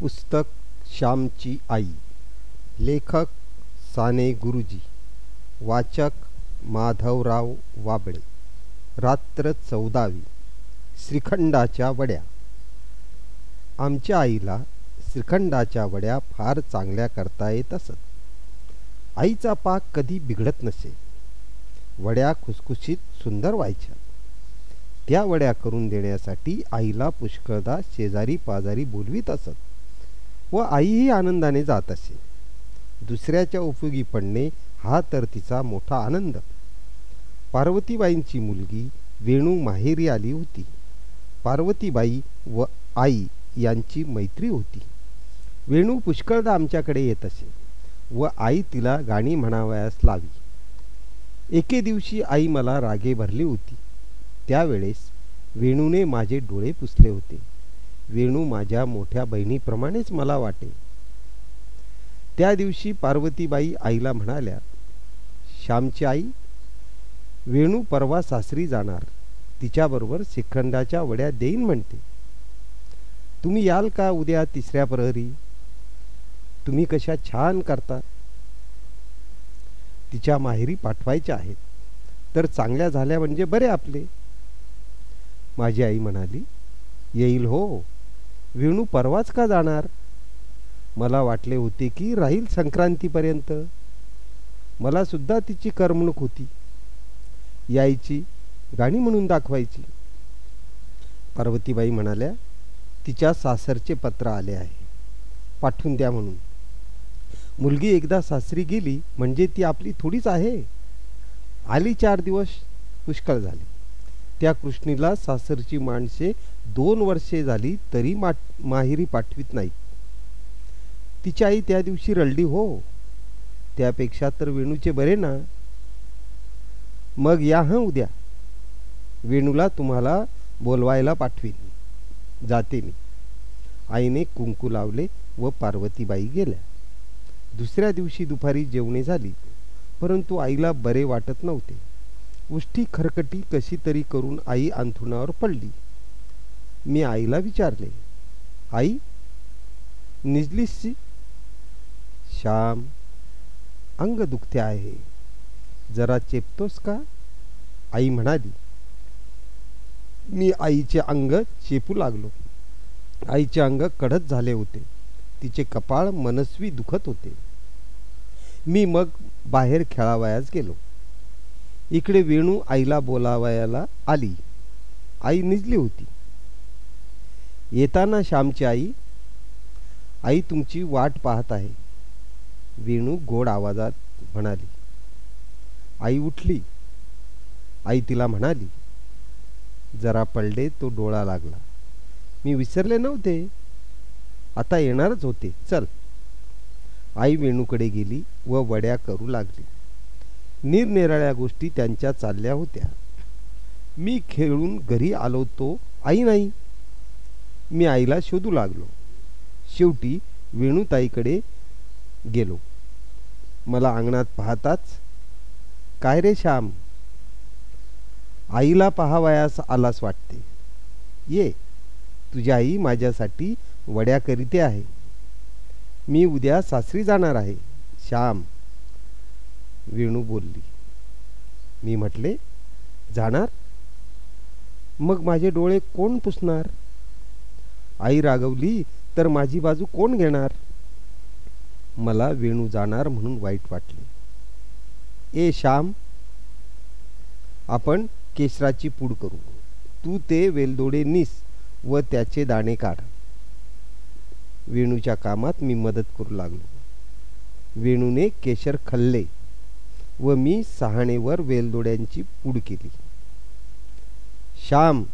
पुस्तक श्यामची आई. लेखक साने गुरुजी. वाचक माधवराव वाबळे. रात्र चौदावी. श्रीखंडाच्या वड्या. आमच्या आईला श्रीखंडाच्या वड्या फार चांगल्या करता येत असत. आईचा पाक कधी बिघडत नसे. वड्या खुसखुशीत सुंदर व्हायच्या. त्या वड्या करून देण्यासाठी आईला पुष्कळदा शेजारी पाजारी बोलवीत असत. व आईही आनंदाने जात असे. दुसऱ्याच्या उपयोगी पडणे हा तर तिचा मोठा आनंद. पार्वतीबाईंची मुलगी वेणू माहेरी आली होती. पार्वतीबाई व आई यांची मैत्री होती. वेणू पुष्कळदा आमच्याकडे येत असे व आई तिला गाणी म्हणावयास लावी. एके दिवशी आई मला रागे भरली होती. त्यावेळेस वेणूने माझे डोळे पुसले होते. वेणू माझ्या मोठ्या बहिणीप्रमाणेच मला वाटे. त्या दिवशी पार्वतीबाई आईला म्हणाल्या श्यामची आई वेणू परवा सासरी जाणार. तिच्याबरोबर श्रीखंडाच्या वड्या देईन म्हणते. तुम्ही याल का उद्या तिसऱ्या प्रहरी? तुम्ही कशा छान करता. तिच्या माहेरी पाठवायच्या आहेत. तर चांगल्या झाल्या म्हणजे बरे आपले. माझी आई म्हणाली येईल हो. वेणू परवाच का जाणार? मला वाटले होते की राहील संक्रांतीपर्यंत. मला सुद्धा तिची करमणूक होती. यायची गाणी म्हणून दाखवायची. पार्वतीबाई म्हणाल्या तिच्या सासरचे पत्र आले आहे. पाठवून द्या म्हणून. मुलगी एकदा सासरी गेली म्हणजे ती आपली थोडीच आहे. आली चार दिवस पुष्कळ झाले. त्या कृष्णीला सासरची माणसे दोन वर्षे झाली तरी मा माहेरी पाठवीत नाही तिची आई त्या दिवशी रडली हो त्यापेक्षा तर वेणूचे बरे ना. मग या हं उद्या. वेणूला तुम्हाला बोलवायला पाठवीन. जाते मी. आईने कुंकू लावले व पार्वतीबाई गेल्या. दुसऱ्या दिवशी दुपारी जेवणे झाली परंतु आईला बरे वाटत नव्हते. उष्टी खरकटी कशी तरी करून आई अंथरुणावर पडली. मी आईला विचारले आई निजलीसची श्याम अंग दुखते आहे. जरा चेपतोस का? आई म्हणाली. मी आईचे अंग चेपू लागलो. आईचे अंग कडत झाले होते. तिचे कपाळ मनस्वी दुखत होते. मी मग बाहेर खेळावयास गेलो. इकडे वेणू आईला बोलावयाला आली. आई निजली होती. येताना श्यामची आई आई तुमची वाट पाहत आहे. वेणू गोड आवाजात म्हणाली. आई उठली. आई तिला म्हणाली जरा पडले तो डोळा लागला. मी विसरले नव्हते. आता येणारच होते. चल. आई वेणूकडे गेली व वड्या करू लागली. निरनिराळ्या गोष्टी त्यांच्या चालल्या होत्या. मी खेळून घरी आलो तो आई नाही. मी आईला शोधू लागलो. शेवटी वेणूताईकडे गेलो. मला अंगणात पाहताच काय रे श्याम? आईला पाहावयास आलास वाटते. ये तुझी आई माझ्यासाठी वड्या करीते आहे. मी उद्या सासरी जाणार आहे. श्याम वेणू बोलली. मी म्हटले जाणार? मग माझे डोळे कोण पुसणार? आई रागवली तर माझी बाजू कोण घेणार? मला वेणू जाणार म्हणून वाईट वाटले. ए श्याम आपण केशराची पूड करू. तू ते वेलदोडे निस व त्याचे दाणे काढ. वेणूच्या कामात मी मदत करू लागलो. वेणूने केशर खल्ले व मी सहाणेवर वेलदोड्यांची पूड केली. श्याम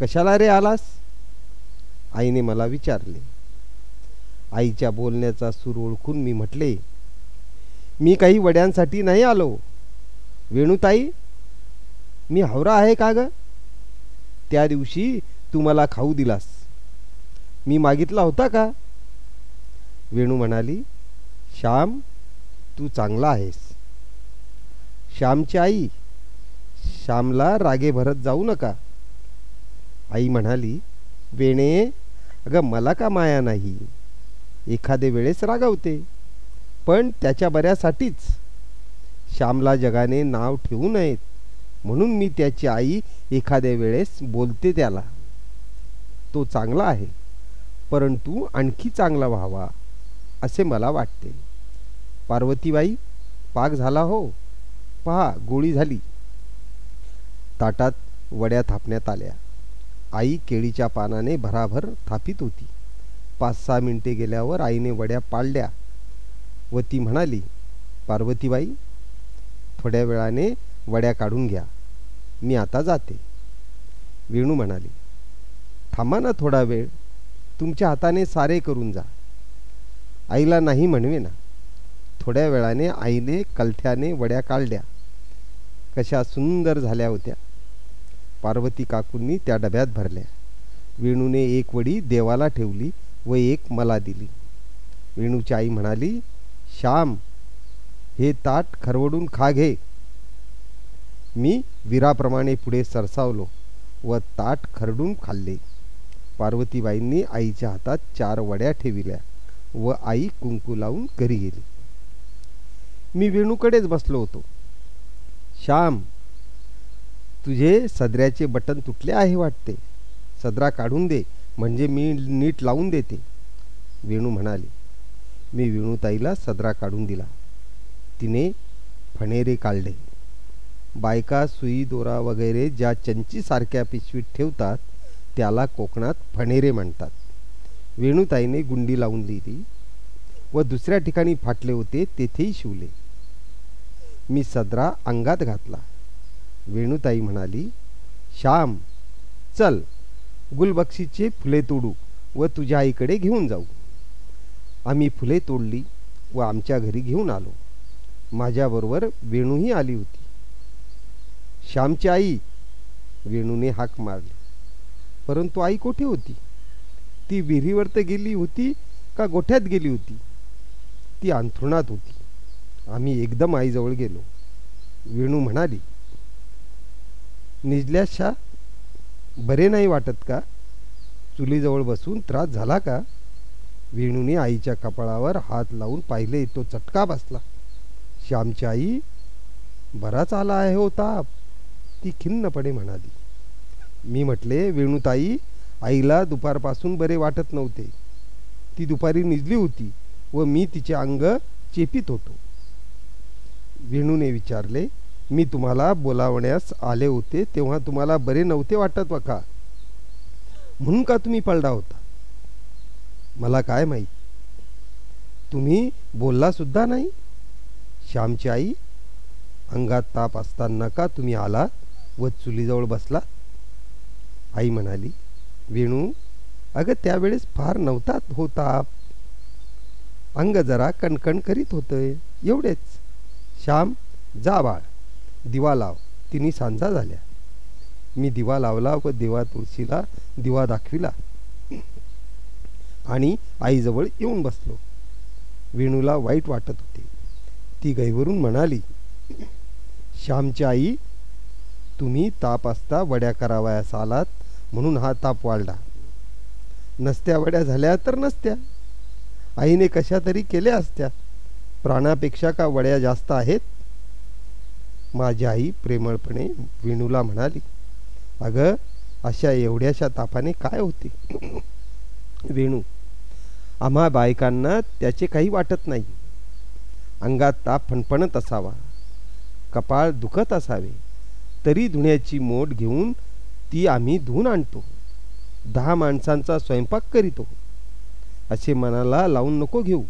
कशाला रे आलास? आईने मला विचारले. आईच्या बोलण्याचा सूर ओळखून मी म्हटले मी काही वड्यांसाठी नाही आलो. वेणूताई मी हावरा आहे का ग? त्या दिवशी तू मला खाऊ दिलास. मी मागितला होता का? वेणू म्हणाली श्याम तू चांगला आहेस. श्यामची आई श्यामला रागे भरत जाऊ नका. आई म्हणाली वेणे अगं मला का माया नाही? एखादे वेळेस रागावते पण त्याच्या बऱ्यासाठीच. श्यामला जगाने नाव ठेवू नयेत म्हणून मी त्याची आई एखाद्या वेळेस बोलते त्याला. तो चांगला आहे परंतु आणखी चांगला व्हावा असे मला वाटते. पार्वतीबाई पाक झाला हो. पहा गोळी झाली. ताटात वड्या थापण्यात आल्या. आई केळीच्या पानाने भराभर थापित होती. पाच सहा मिनिटे गेल्यावर आईने वड्या पाळल्या. व ती म्हणाली पार्वतीबाई थोड्या वेळाने वड्या काढून घ्या. मी आता जाते. वेणू म्हणाली थांबा ना थोडा वेळ. तुमच्या हाताने सारे करून जा. आईला नाही म्हणवे ना. थोड्या वेळाने आईने कलथ्याने वड्या काढल्या. कशा सुंदर झाल्या होत्या. पार्वती काकूंनी त्या डब्यात भरल्या. वेणूने एक वडी देवाला ठेवली व एक मला दिली. वेणूची आई म्हणाली श्याम हे ताट खरवडून खा घे. मी वीराप्रमाणे पुढे सरसावलो व ताट खरडून खाल्ले. पार्वतीबाईंनी आईच्या हातात चार वड्या ठेविल्या व आई कुंकू लावून घरी गेली. मी वेणूकडेच बसलो होतो. श्याम तुझे सदऱ्याचे बटन तुटले आहे वाटते. सदरा काढून दे म्हणजे मी नीट लावून देते. वेणू म्हणाली. मी वेणूताईला सदरा काढून दिला. तिने फणेरे काढले. बायका सुई दोरा वगैरे ज्या चंचीसारख्या पिशवीत ठेवतात त्याला कोकणात फणेरे म्हणतात. वेणूताईने गुंडी लावून दिली व दुसऱ्या ठिकाणी फाटले होते तेथेही शिवले. मी सदरा अंगात घातला. वेणूताई म्हणाली श्याम चल गुलबक्षीचे फुले तोडू व तुझ्या आईकडे घेऊन जाऊ. आम्ही फुले तोडली व आमच्या घरी घेऊन आलो. माझ्याबरोबर वेणूही आली होती. श्यामची आई वेणूने हाक मारली. परंतु आई कोठे होती? ती विहिरीवर तर गेली होती का गोठ्यात गेली होती? ती अंथरुणात होती. आम्ही एकदम आईजवळ गेलो. वेणू म्हणाली निजल्याशा बरे नाही वाटत का? चुलीजवळ बसून त्रास झाला का? वेणूने आईच्या कपाळावर हात लावून पाहिले तो चटका बसला. श्यामची आई बराच आला आहे हो ताप. ती खिन्नपणे म्हणाली. मी म्हटले वेणूताई आईला दुपारपासून बरे वाटत नव्हते. ती दुपारी निजली होती व मी तिचे अंग चेपित होतो. वेणूने विचारले मी तुम्हाला बोलावण्यास आले होते तेव्हा तुम्हाला बरे नव्हते वाटत व का म्हणून का तुम्ही पळला होता? मला काय माहीत? तुम्ही बोलला सुद्धा नाही? श्यामची आई अंगात ताप असताना का तुम्ही आला व चुलीजवळ बसला? आई म्हणाली वेणू अगं त्यावेळेस फार नव्हता हो ताप. अंग जरा कणकण करीत होतं एवढेच. श्याम जा बाळ. दिवा लाव. तिने सांजा झाल्या. मी दिवा लावला व देवा तुळशीला दिवा दाखविला. आणि आईजवळ येऊन बसलो. वेणूला वाईट वाटत होते. ती गैवरून म्हणाली श्यामची आई तुम्ही ताप असता वड्या करावयास आलात म्हणून हा ताप वाढला. नसत्या वड्या झाल्या तर नसत्या. आईने कशा तरी केल्या असत्या. प्राणापेक्षा का वड्या जास्त आहेत? माझी आई प्रेमळपणे वेणूला म्हणाली अगं अशा एवढ्याशा तापाने काय होते? वेणू आम्हा बायकांना त्याचे काही वाटत नाही. अंगात ताप फणफणत असावा. कपाळ दुखत असावे. तरी धुण्याची मोठ घेऊन ती आम्ही धुवून आणतो. दहा माणसांचा स्वयंपाक करीतो. असे मनाला लावून नको घेऊ.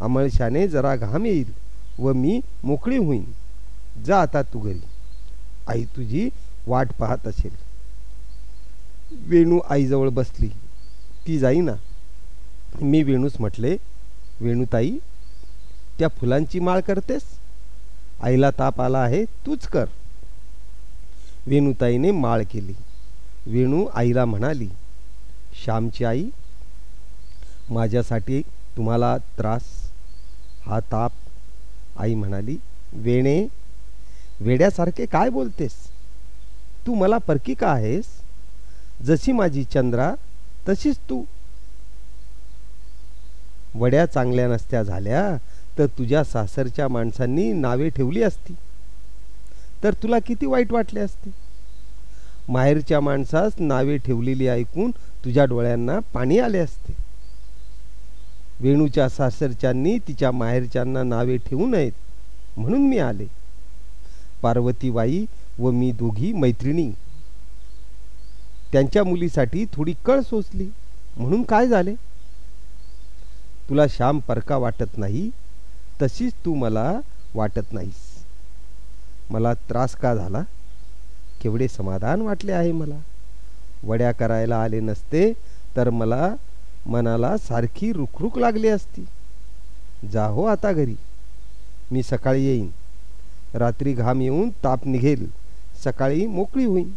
अमळशाने जरा घाम येईल व मी मोकळी होईन. जा आता तू घरी. आई तुझी वाट पाहत असेल. वेणू आईजवळ बसली. ती जाईना. मी वेणूस म्हटले वेणूताई त्या फुलांची माळ करतेस? आईला ताप आला आहे तूच कर. वेणूताईने माळ केली. वेणू आईला म्हणाली श्यामची आई माझ्यासाठी तुम्हाला त्रास. हा ताप. आई म्हणाली वेणे वेड्यासारखे काय बोलतेस? तू मला परकी का आहेस? जशी माझी चंद्रा तशीच तू. वड्या चांगल्या नसत्या झाल्या तर तुझ्या सासरच्या माणसांनी नावे ठेवली असती. तर तुला किती वाईट वाटले असते? माहेरच्या माणसास नावे ठेवलेली ऐकून तुझ्या डोळ्यांना पाणी आले असते. वेणूच्या सासरच्यांनी तिच्या माहेरच्यांना नावे ठेवू नयेत म्हणून मी आले. पार्वतीबाई व मी दोघी मैत्रिणी. त्यांच्या मुलीसाठी थोडी कळ सोचली म्हणून काय झाले? तुला श्याम परका वाटत नाही तशीच तू मला वाटत नाहीस. मला त्रास का झाला? केवढे समाधान वाटले आहे मला. वड्या करायला आले नसते तर मला मनाला सारखी रुखरुख लागली असती. जा हो आता घरी. मी सकाळी येईन. रात्री घाम येऊन ताप निघेल. सकाळी मोकळी होईन.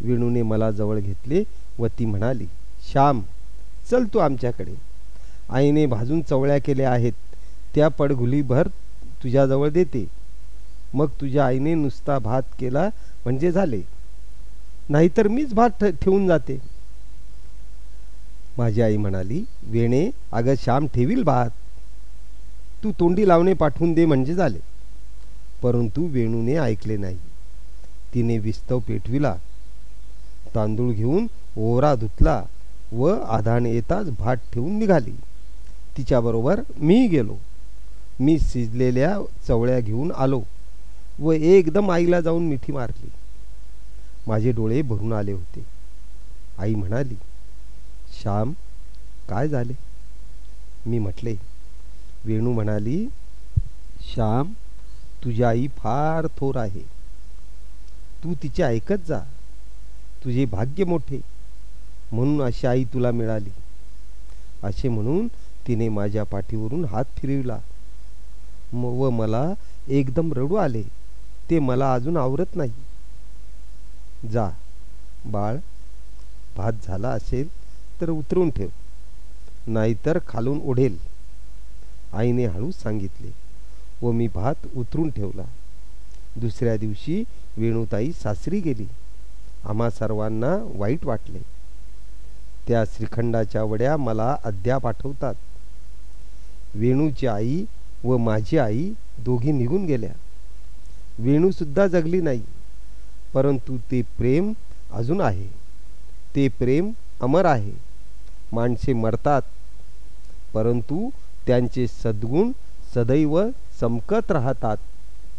वेणूने मला जवळ घेतले व ती म्हणाली श्याम चल तू आमच्याकडे. आईने भाजून चवळ्या केल्या आहेत. त्या पडघुलीभर तुझ्याजवळ देते. मग तुझ्या आईने नुसता भात केला म्हणजे झाले. नाहीतर मीच भात ठेवून जाते. माझी आई म्हणाली वेणे अगं श्याम ठेवील भात. तू तोंडी लावणे पाठवून दे म्हणजे झाले. परंतु वेणूने ऐकले नाही. तिने विस्तव पेटविला. तांदूळ घेऊन ओरा धुतला व आधान येताच भात ठेवून निघाली. तिच्याबरोबर मी गेलो. मी शिजलेल्या चवळ्या घेऊन आलो व एकदम आईला जाऊन मिठी मारली. माझे डोळे भरून आले होते. आई म्हणाली श्याम काय झाले? मी म्हटले वेणू म्हणाली श्याम तुझी आई फार थोर आहे. तू तिचे ऐकत जा. तुझे भाग्य मोठे. म्हणून अशी आई तुला मिळाली. असे म्हणून तिने माझ्या पाठीवरून हात फिरविला. व मला एकदम रडू आले. ते मला अजून आवरत नाही. जा. बाळ भात झाला असेल तर उतरून ठेव. नाहीतर खालून ओढेल. आईने हळूच सांगितले. व मी भात उतरून ठेवला. दुसऱ्या दिवशी वेणुताई सासरी गेली. आम्हा सर्वांना वाईट वाटले. त्या श्रीखंडाच्या वड्या मला अद्याप आठवतात वेणूची आई व माझी आई दोघी निघून गेल्या. वेणूसुद्धा जगली नाही परंतु ते प्रेम अजून आहे. ते प्रेम अमर आहे. माणसे मरतात परंतु त्यांचे सद्गुण सदैव चमकत राहतात.